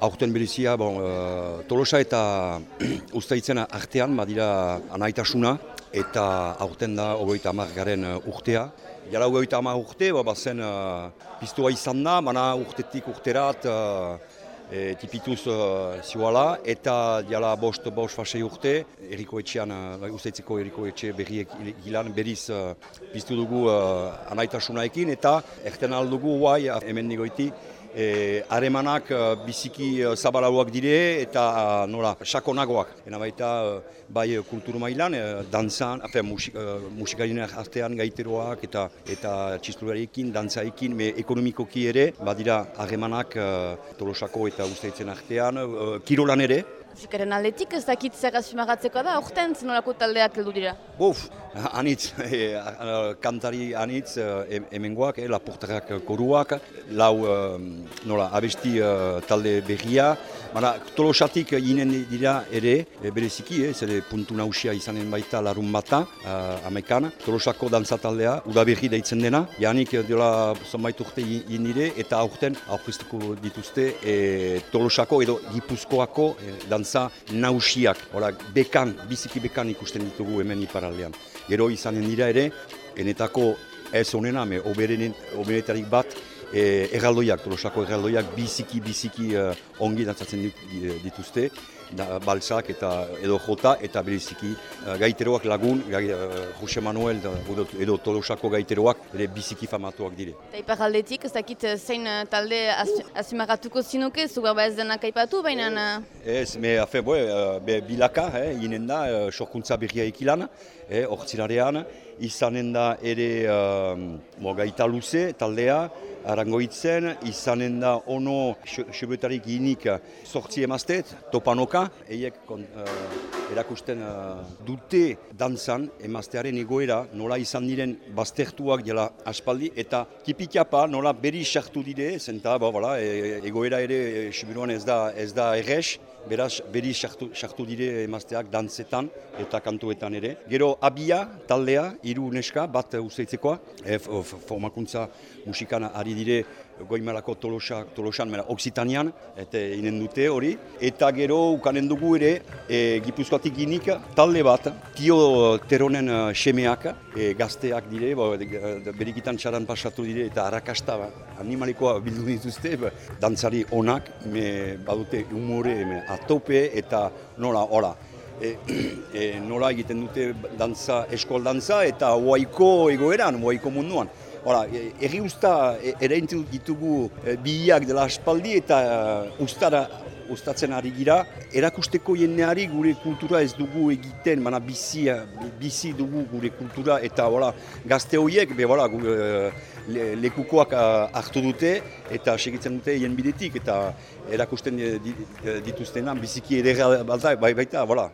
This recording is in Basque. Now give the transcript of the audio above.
Aurten berezia, bon, uh, Tolosa eta Uztaitzen artean, badira anaitasuna, eta aurten da ogoita garen uh, urtea. Jala ogoita urte, ba, bazen uh, piztua izan da, mana urtetik urterat, e, tipituz uh, zioala, eta jala bost, bost fasei urte, eriko etxean, uh, Uztaitzeko eriko etxe berriek gilan, beriz uh, piztu dugu uh, anaitasunaekin, eta erten aldugu guai, hemen nigoiti, e, aremanak uh, biziki uh, zabalauak dire eta uh, nola sakonagoak. Ena baita bai kultur mailan, uh, dantzan, afe, musik, uh, artean gaiteroak eta eta txistularekin, dantzaekin, me ekonomikoki ere, badira harremanak uh, tolosako eta usteitzen artean, uh, kirolan ere, Musikaren aldetik ez dakit zer azumagatzeko da, orten zenolako taldeak heldu dira? Bof, anitz, e, kantari anitz e, emengoak, e, laportarak koruak, lau nola, abesti talde berria, Bara, tolosatik inen dira ere, e, bereziki, e, zede puntu nausia izanen baita larun bata, uh, amekan, tolosako dantzataldea, udaberri deitzen dena, janik dela zonbait urte dire, eta aurten aurkeztuko dituzte e, tolosako edo gipuzkoako e, dantza nausiak. Hora, bekan, biziki bekan ikusten ditugu hemen iparaldean. Gero izanen dira ere, enetako ez onena, me oberetarik bat, e, erraldoiak, tolosako erraldoiak biziki, biziki uh, ongi dantzatzen dituzte, da, balzak eta edo jota eta bereziki uh, gaiteroak lagun, gai, uh, Jose Manuel da, edo tolosako gaiteroak ere biziki famatuak dire. Eta ipar aldetik, ez dakit zein talde azumagatuko zinuke, zugar ba ez denak aipatu, baina... Ez, me, afe, boe, be, bilaka, eh, inen da, sorkuntza berria ikilan, eh, ortsilarean, izanen da ere uh, gaita luze taldea, arangoitzen, izanen da ono xubetarik inik sortzi emaztet, topanoka, eiek uh, erakusten uh, dute dantzan emaztearen egoera, nola izan diren baztertuak dela aspaldi, eta kipikiapa nola beri sartu dire, zenta, ba, voilà, e, egoera ere xuburuan ez da, ez da errex, beraz beri sartu, dire emazteak dantzetan eta kantuetan ere. Gero abia, taldea, hiru neska, bat usteitzekoa, e, formakuntza musikana ari dire goimalako tolosa, tolosan, mera, oksitanian, eta inen dute hori. Eta gero ukanen dugu ere, e, gipuzkoatik ginik talde bat, tio teronen uh, semeak, e, gazteak dire, bo, berikitan txaran pasatu dire, eta harakasta ba, animalikoa bildu dituzte, ba, dantzari onak, me, badute umore, me, atope, eta nola, hola. E, e, nola egiten dute dantza, eskol dantza eta huaiko egoeran, huaiko munduan. Hora, erri usta e, ere ditugu e, bihiak dela aspaldi eta uh, ustara ustatzen ari gira. Erakusteko jendeari gure kultura ez dugu egiten, mana bizi, bizi dugu gure kultura eta hola, gazte horiek be, hola, lekukoak hartu dute eta segitzen dute hien bidetik eta erakusten dituztenan biziki edera bai baita, hola.